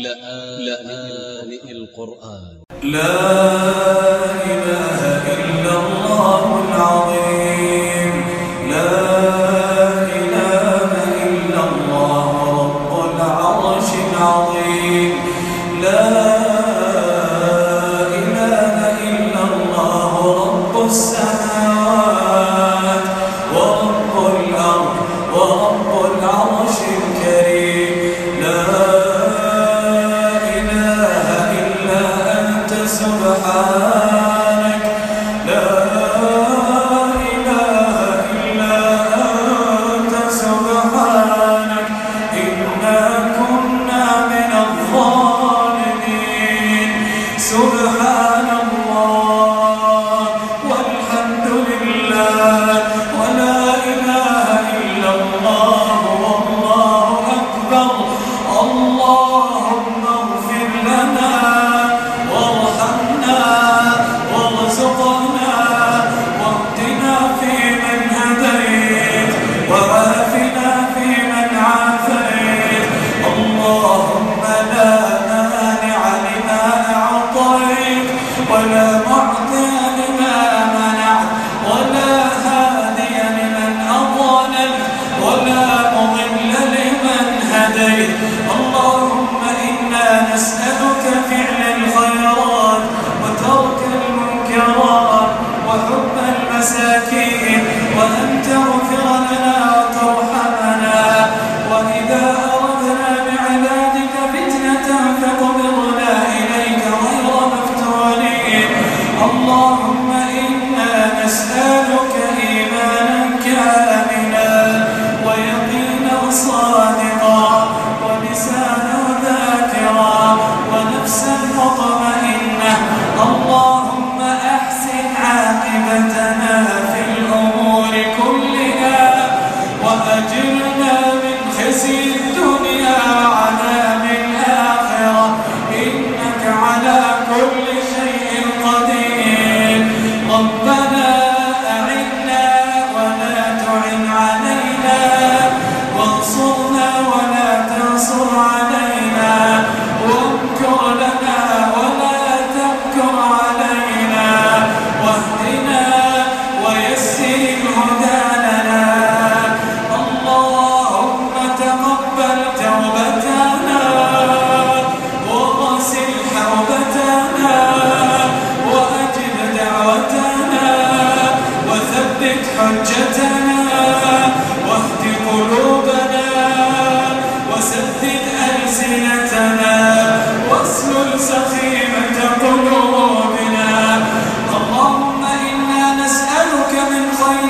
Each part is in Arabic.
لآن القرآن. لا إله إلا الله العظيم.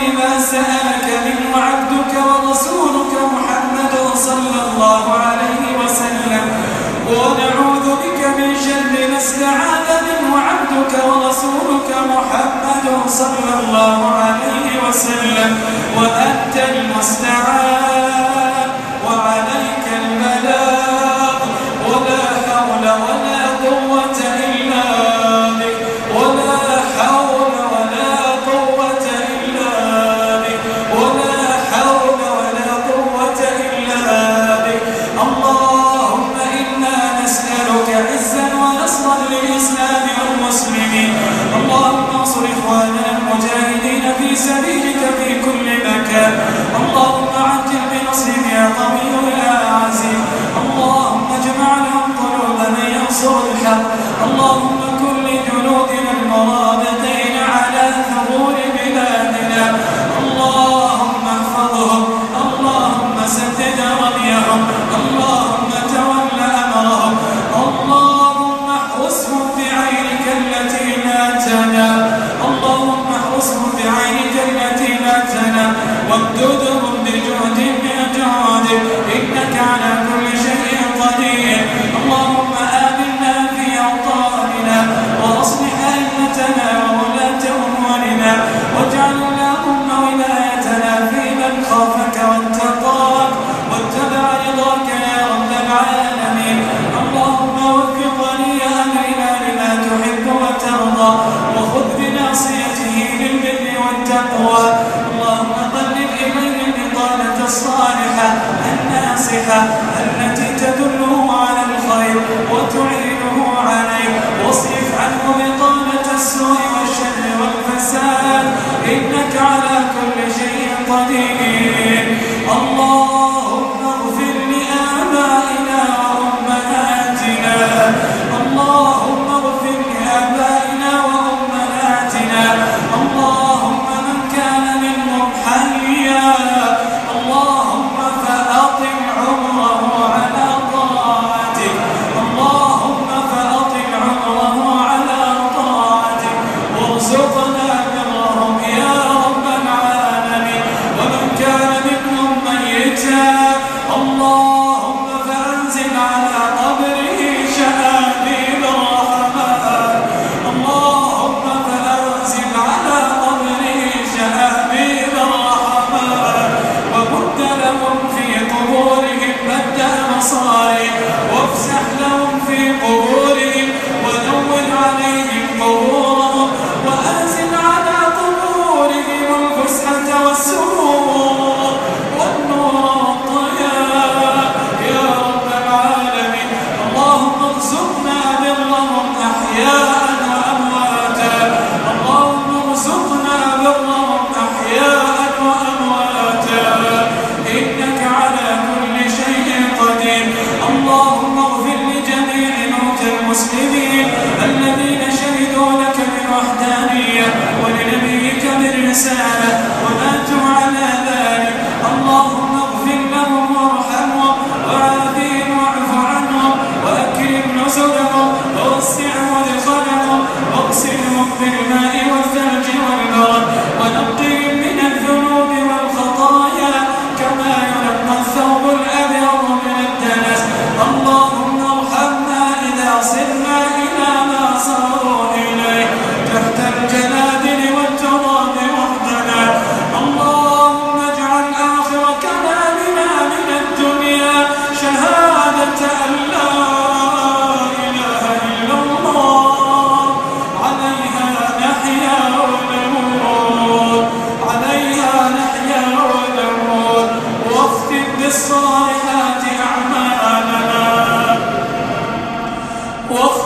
لما سألك منه عبدك ورسولك محمد صلى الله عليه وسلم ونعوذ بك من شر ما استعاذ منه عبدك ورسولك محمد صلى الله عليه وسلم وأنت المستعان.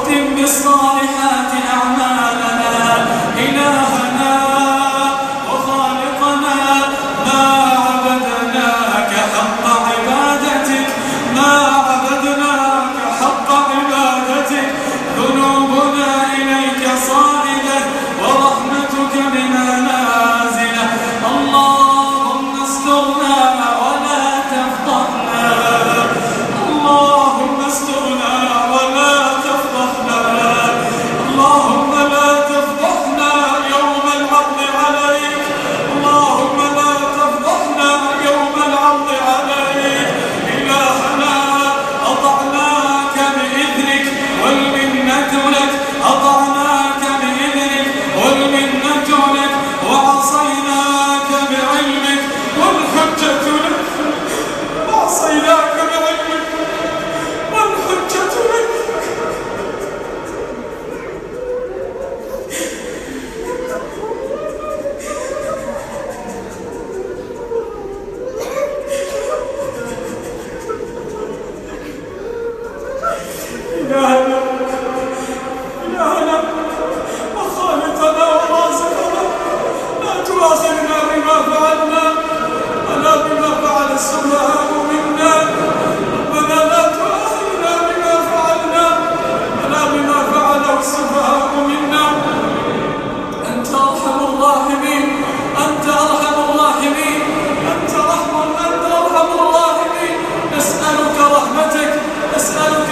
واختم بالصالحات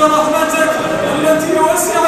رحمتك التي وسعت